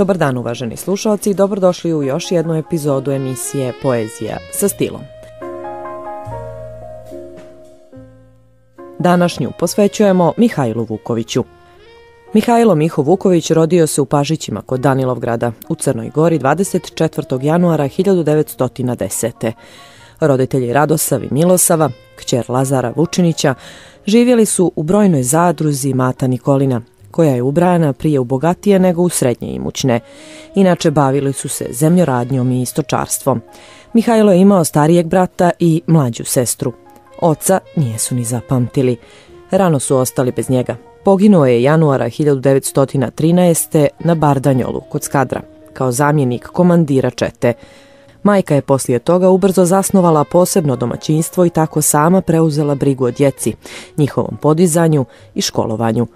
Dobar dan uvaženi slušalci i dobrodošli u još jednu epizodu emisije Poezija sa stilom. Današnju posvećujemo Mihajlu Vukoviću. Mihajlo Miho Vuković rodio se u Pažićima kod Danilovgrada u Crnoj Gori 24. januara 1910. Roditelji Radosav i Milosava, kćer Lazara Vučinića, živjeli su u brojnoj zadruzi Mata Nikolina, koja je ubrana prije u bogatije nego u srednje imućne. Inače, bavili su se zemljoradnjom i istočarstvom. Mihajlo je imao starijeg brata i mlađu sestru. Oca nijesu ni zapamtili. Rano su ostali bez njega. Poginuo je januara 1913. na Bardanjolu kod Skadra, kao zamjenik komandira Čete. Majka je poslije toga ubrzo zasnovala posebno domaćinstvo i tako sama preuzela brigu o djeci, njihovom podizanju i školovanju.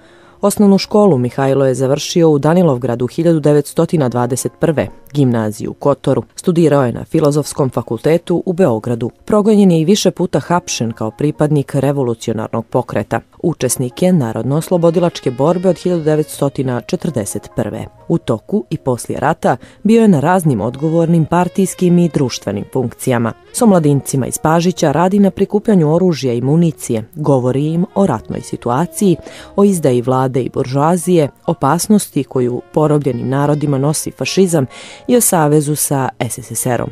Osnovnu školu Mihajlo je završio u Danilovgradu 1921. gimnaziju u Kotoru. Studirao je na Filozofskom fakultetu u Beogradu. Progonjen je i više puta hapšen kao pripadnik revolucionarnog pokreta. Učesnik je narodno-oslobodilačke borbe od 1941. U toku i poslije rata bio je na raznim odgovornim partijskim i društvenim funkcijama. S omladincima iz Pažića radi na prikupljanju oružja i municije, govori im o ratnoj situaciji, o izdaji vlade i buržuazije, opasnosti koju porobljenim narodima nosi fašizam i o savezu sa SSSR-om.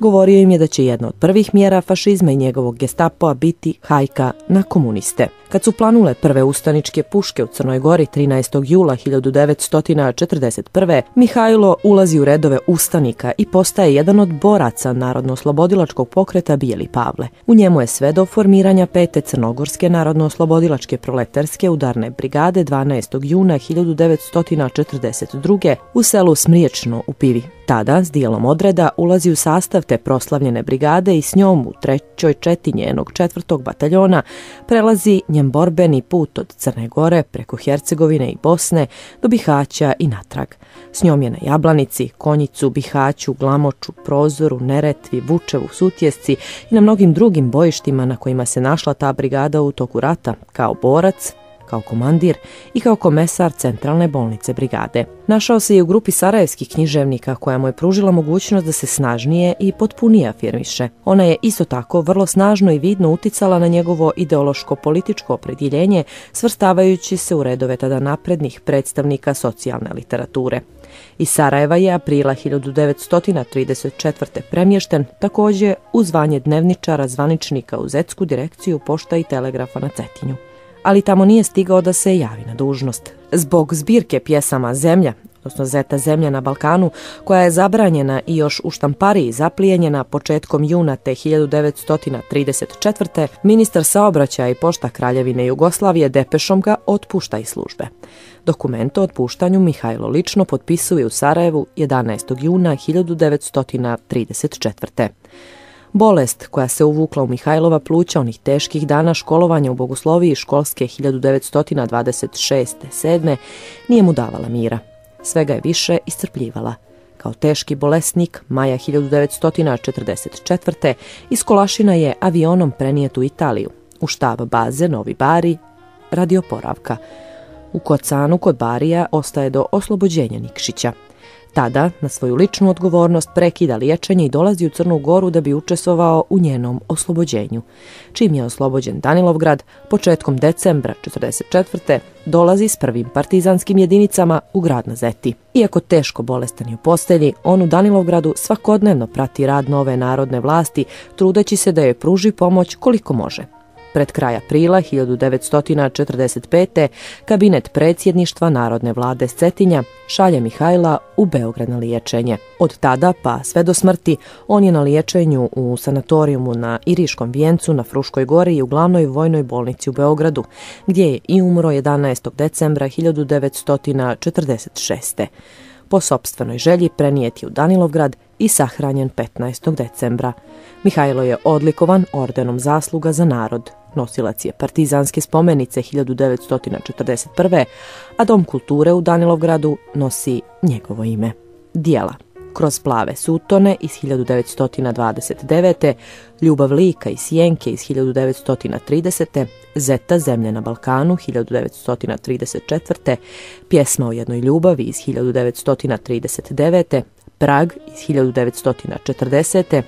Govorio im je da će jedna od prvih mjera fašizma i njegovog gestapoa biti hajka na komuniste. Kad su planule prve ustaničke puške u Crnoj Gori 13. jula 1941. Mihajlo ulazi u redove ustanika i postaje jedan od boraca narodno-oslobodilačkog pokreta Bijeli Pavle. U njemu je sve do formiranja pete Crnogorske narodno-oslobodilačke proletarske udarne brigade 12. juna 1942. u selu Smriječno u Pivi. Tada, s dijelom odreda, ulazi u sastav te proslavljene brigade i s njom u trećoj četi njenog četvrtog bataljona prelazi njen borbeni put od Crne Gore preko Hercegovine i Bosne do Bihaća i natrag. S njom je na Jablanici, Konjicu, Bihaću, Glamoču, Prozoru, Neretvi, Vučevu, Sutjesci i na mnogim drugim bojištima na kojima se našla ta brigada u toku rata kao borac, kao komandir i kao komesar centralne bolnice brigade. Našao se i u grupi sarajevskih književnika koja mu je pružila mogućnost da se snažnije i potpunije afirmiše. Ona je isto tako vrlo snažno i vidno uticala na njegovo ideološko političko opredjeljenje, svrstavajući se u redove tada naprednih predstavnika socijalne literature. Iz Sarajeva je aprila 1934. premješten takođe u zvanje dnevničara zvaničnika u Zetsku direkciju pošta i telegrafa na Cetinju ali tamo nije stigao da se javi na dužnost. Zbog zbirke pjesama Zemlja, odnosno Zeta Zemlja na Balkanu, koja je zabranjena i još u štampariji zaplijenjena početkom juna te 1934. ministar saobraćaja i pošta Kraljevine Jugoslavije depešom ga otpušta iz službe. Dokument o otpuštanju Mihajlo lično potpisuje u Sarajevu 11. juna 1934. Bolest koja se uvukla u Mihajlova pluća onih teških dana školovanja u Bogosloviji školske 1926-7 nije mu davala mira. Svega je više iscrpljivala. Kao teški bolesnik, maja 1944. iz Kolašina je avionom prenijet u Italiju, u štab baze Novi Bari, radi oporavka. U Kocanu kod Barija ostaje do oslobođenja Nikšića. Tada, na svoju ličnu odgovornost, prekida liječenje i dolazi u Crnu Goru da bi učestvovao u njenom oslobođenju. Čim je oslobođen Danilovgrad, početkom decembra 1944. dolazi s prvim partizanskim jedinicama u grad na Zeti. Iako teško bolestan je u postelji, on u Danilovgradu svakodnevno prati rad nove narodne vlasti, trudeći se da joj pruži pomoć koliko može. Pred kraj aprila 1945. kabinet predsjedništva Narodne vlade Cetinja šalje Mihajla u Beograd na liječenje. Od tada pa sve do smrti on je na liječenju u sanatorijumu na Iriškom vijencu na Fruškoj gori i u glavnoj vojnoj bolnici u Beogradu, gdje je i umro 11. decembra 1946. Po sobstvenoj želji prenijet je u Danilovgrad i sahranjen 15. decembra. Mihajlo je odlikovan ordenom zasluga za narod nosilac je partizanske spomenice 1941. a Dom kulture u Danilovgradu nosi njegovo ime. Dijela Kroz plave sutone iz 1929. Ljubav lika i sjenke iz 1930. Zeta zemlje na Balkanu 1934. Pjesma o jednoj ljubavi iz 1939. Prag iz 1940.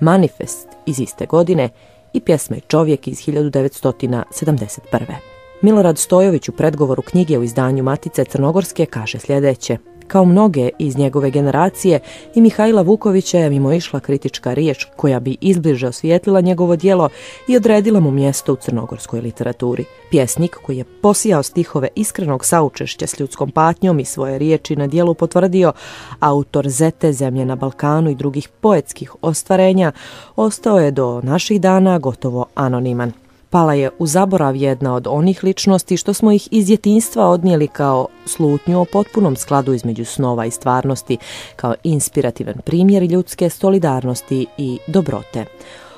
Manifest iz iste godine i pjesme čovjek iz 1971. Milorad Stojović u predgovoru knjige u izdanju Matice Crnogorske kaže sljedeće. Kao mnoge iz njegove generacije i Mihajla Vukovića je mimo išla kritička riječ koja bi izbliže osvijetlila njegovo dijelo i odredila mu mjesto u crnogorskoj literaturi. Pjesnik koji je posijao stihove iskrenog saučešća s ljudskom patnjom i svoje riječi na dijelu potvrdio, autor Zete, Zemlje na Balkanu i drugih poetskih ostvarenja, ostao je do naših dana gotovo anoniman. Pala je u zaborav jedna od onih ličnosti što smo ih iz djetinstva odnijeli kao slutnju o potpunom skladu između snova i stvarnosti, kao inspirativan primjer ljudske solidarnosti i dobrote.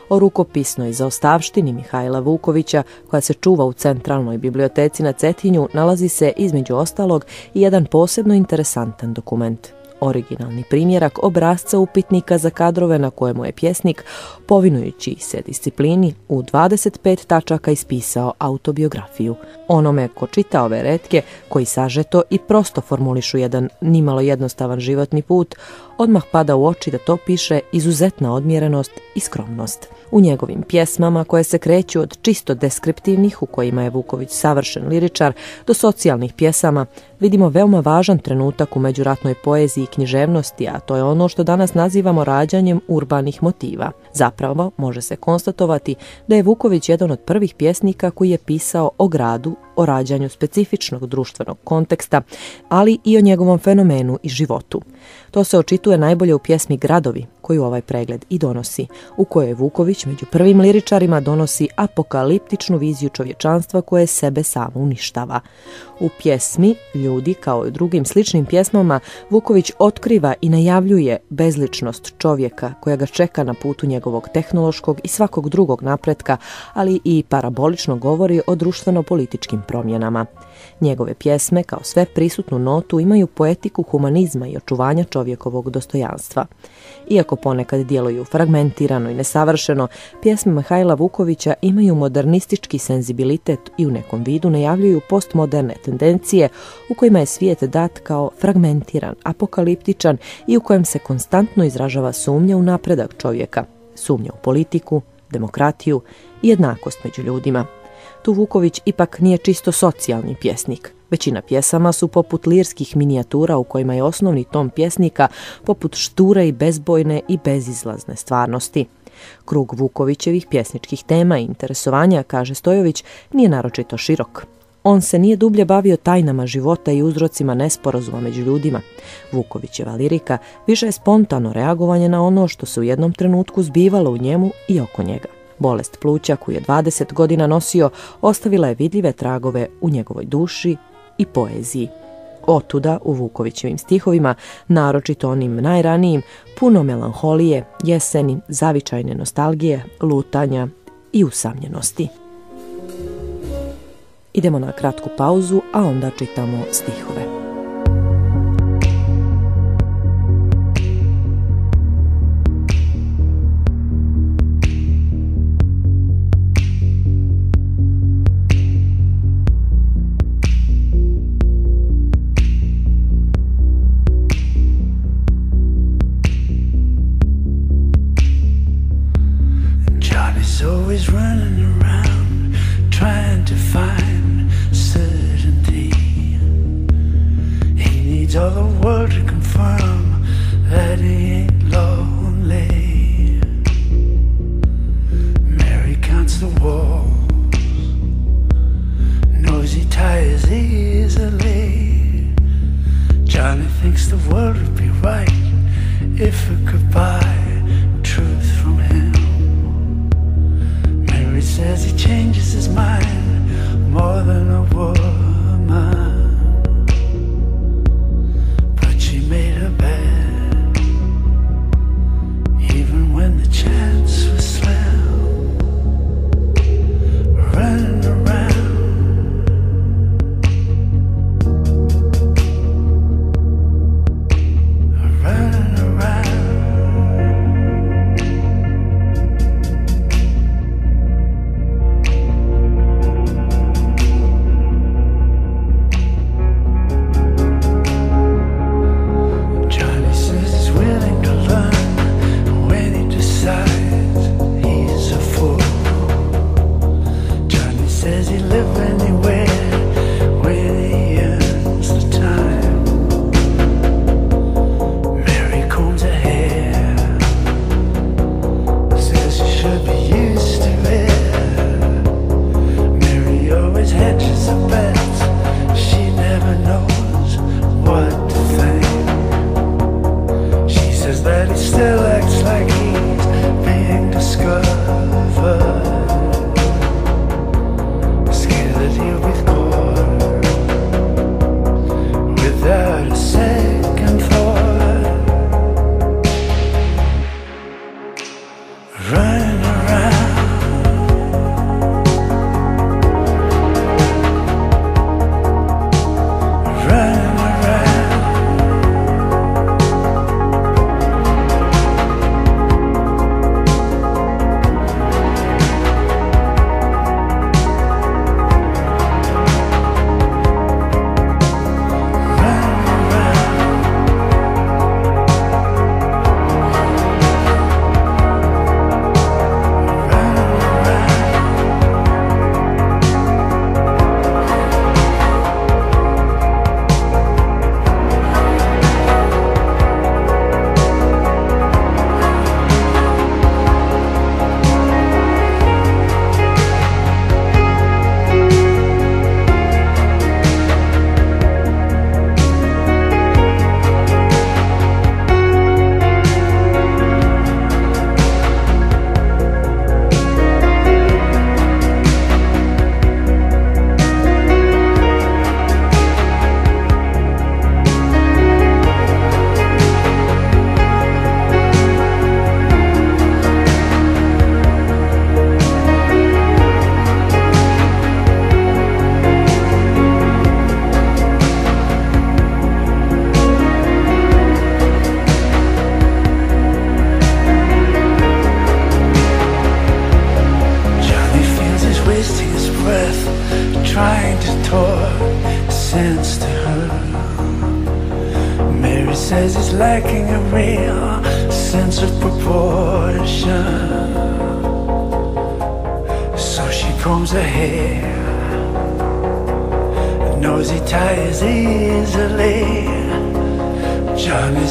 O rukopisnoj zaostavštini Mihajla Vukovića, koja se čuva u centralnoj biblioteci na Cetinju, nalazi se između ostalog i jedan posebno interesantan dokument – originalni primjerak obrazca upitnika za kadrove na kojemu je pjesnik, povinujući se disciplini, u 25 tačaka ispisao autobiografiju. Onome ko čita ove redke, koji sažeto i prosto formulišu jedan nimalo jednostavan životni put, odmah pada u oči da to piše izuzetna odmjerenost i skromnost. U njegovim pjesmama koje se kreću od čisto deskriptivnih u kojima je Vuković savršen liričar do socijalnih pjesama vidimo veoma važan trenutak u međuratnoj poeziji i književnosti, a to je ono što danas nazivamo rađanjem urbanih motiva. Zapravo može se konstatovati da je Vuković jedan od prvih pjesnika koji je pisao o gradu, o rađanju specifičnog društvenog konteksta, ali i o njegovom fenomenu i životu. To se očituje najbolje u pjesmi Gradovi, koju ovaj pregled i donosi, u kojoj Vuković među prvim liričarima donosi apokaliptičnu viziju čovječanstva koje sebe samo uništava. U pjesmi Ljudi, kao i drugim sličnim pjesmama, Vuković otkriva i najavljuje bezličnost čovjeka koja ga čeka na putu njegovog tehnološkog i svakog drugog napretka, ali i parabolično govori o društveno-političkim promjenama. Njegove pjesme, kao sve prisutnu notu, imaju poetiku humanizma i očuvanja čovjekovog dostojanstva. Iako ponekad djeluju fragmentirano i nesavršeno, pjesme Mihajla Vukovića imaju modernistički senzibilitet i u nekom vidu najavljuju postmoderne tendencije u kojima je svijet dat kao fragmentiran, apokaliptičan i u kojem se konstantno izražava sumnja u napredak čovjeka, sumnja u politiku, demokratiju i jednakost među ljudima tu Vuković ipak nije čisto socijalni pjesnik. Većina pjesama su poput lirskih minijatura u kojima je osnovni tom pjesnika poput šture i bezbojne i bezizlazne stvarnosti. Krug Vukovićevih pjesničkih tema i interesovanja, kaže Stojović, nije naročito širok. On se nije dublje bavio tajnama života i uzrocima nesporazuma među ljudima. Vukovićeva lirika više je spontano reagovanje na ono što se u jednom trenutku zbivalo u njemu i oko njega. Bolest pluća koju je 20 godina nosio ostavila je vidljive tragove u njegovoj duši i poeziji. Otuda u Vukovićevim stihovima, naročito onim najranijim, puno melanholije, jeseni, zavičajne nostalgije, lutanja i usamljenosti. Idemo na kratku pauzu, a onda čitamo stihove.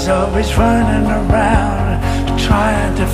Always running around trying to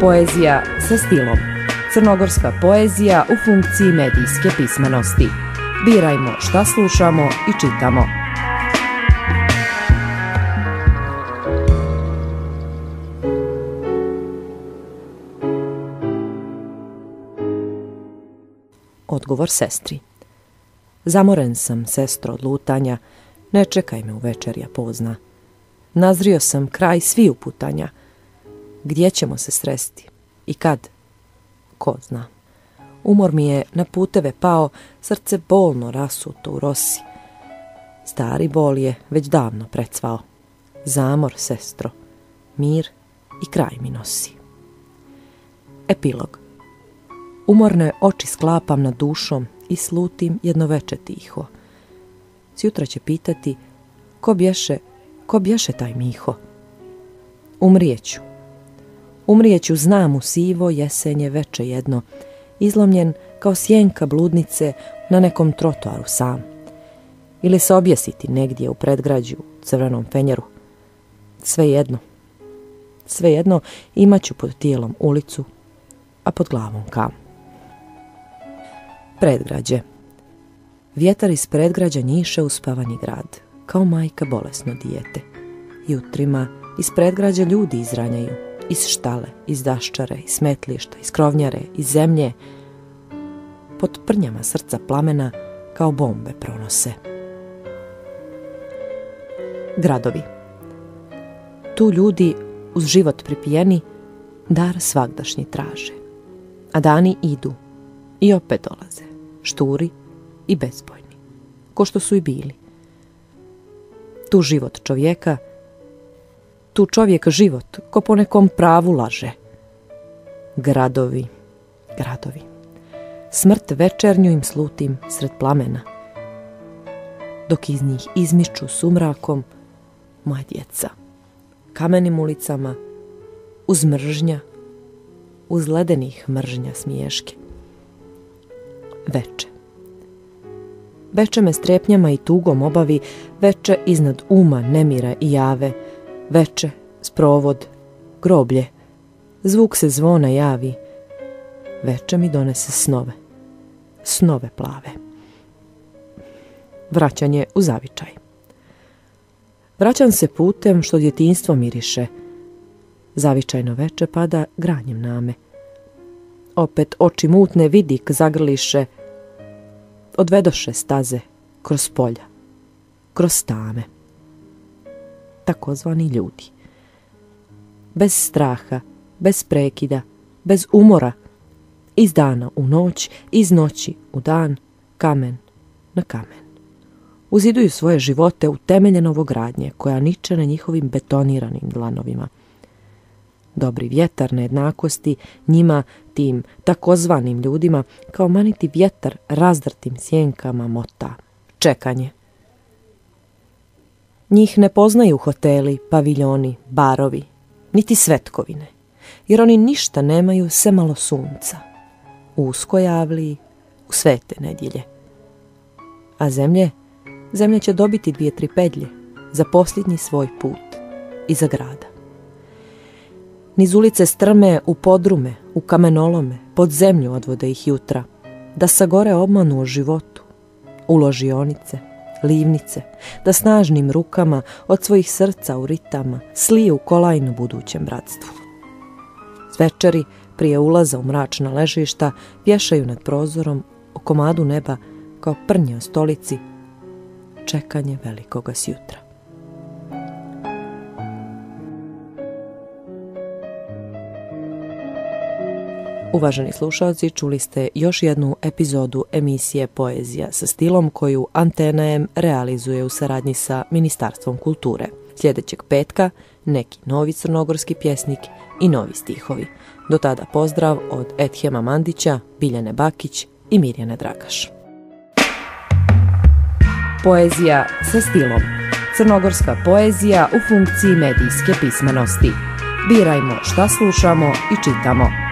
Poezija sa stilom. Crnogorska poezija u funkciji medijske pismenosti. Birajmo šta slušamo i čitamo. Odgovor sestri. Zamoren sam, sestro, od lutanja, ne čekaj me u večerja pozna. Nazrio sam kraj svi uputanja, gdje ćemo se sresti i kad? Ko zna. Umor mi je na puteve pao, srce bolno rasuto u rosi. Stari bol je već davno precvao. Zamor, sestro, mir i kraj mi nosi. Epilog Umorne oči sklapam nad dušom i slutim jedno veče tiho. Sjutra će pitati ko bješe, ko bješe taj Miho. Umrijeću, Umrijeću znam u sivo jesenje veče jedno, izlomljen kao sjenka bludnice na nekom trotoaru sam. Ili se objesiti negdje u predgrađu, crvenom fenjeru. Sve jedno. Sve jedno imaću pod tijelom ulicu, a pod glavom kam. Predgrađe. Vjetar iz predgrađa njiše uspavani grad, kao majka bolesno dijete. Jutrima iz predgrađa ljudi izranjaju, iz štale, iz daščare, iz smetlišta, iz krovnjare, iz zemlje. Pod prnjama srca plamena kao bombe pronose. Gradovi. Tu ljudi uz život pripijeni dar svagdašnji traže. A dani idu i opet dolaze, šturi i bezbojni, ko što su i bili. Tu život čovjeka tu čovjek život, ko po nekom pravu laže. Gradovi, gradovi. Smrt večernju im slutim sred plamena. Dok iz njih izmiču sumrakom moja djeca. Kamenim ulicama, uz mržnja, uz ledenih mržnja smiješke. Veče. Veče me strepnjama i tugom obavi, veče iznad uma nemira i jave, veče, sprovod, groblje, zvuk se zvona javi, veče mi donese snove, snove plave. Vraćanje u zavičaj. Vraćam se putem što djetinstvo miriše, Zavičajno veče pada granjem name. Opet oči mutne vidik zagrliše, odvedoše staze kroz polja, kroz tame. Takozvani ljudi. Bez straha, bez prekida, bez umora, iz dana u noć, iz noći u dan, kamen na kamen. Uziduju svoje živote u temelje novogradnje koja niče na njihovim betoniranim dlanovima. Dobri vjetar nejednakosti njima, tim takozvanim ljudima, kao maniti vjetar razdrtim sjenkama mota. Čekanje. Njih ne poznaju hoteli, paviljoni, barovi, niti svetkovine, jer oni ništa nemaju se malo sunca. U uskojavliji, u svete nedjelje. A zemlje zemlja će dobiti dvije tri pedlje za posljednji svoj put iza grada. Niz ulice strme u podrume, u kamenolome, pod zemlju odvode ih jutra, da sa gore obmanu o životu, u ložionice, livnice, da snažnim rukama od svojih srca u ritama sliju kolajnu budućem bratstvu. Svečari, prije ulaza u mračna ležišta, vješaju nad prozorom o komadu neba kao prnje o stolici čekanje velikoga sjutra. Uvaženi slušalci, čuli ste još jednu epizodu emisije Poezija sa stilom koju Antena M realizuje u saradnji sa Ministarstvom kulture. Sljedećeg petka neki novi crnogorski pjesnik i novi stihovi. Do tada pozdrav od Ethema Mandića, Biljane Bakić i Mirjane Dragaš. Poezija sa stilom. Crnogorska poezija u funkciji medijske pismenosti. Birajmo šta slušamo i čitamo.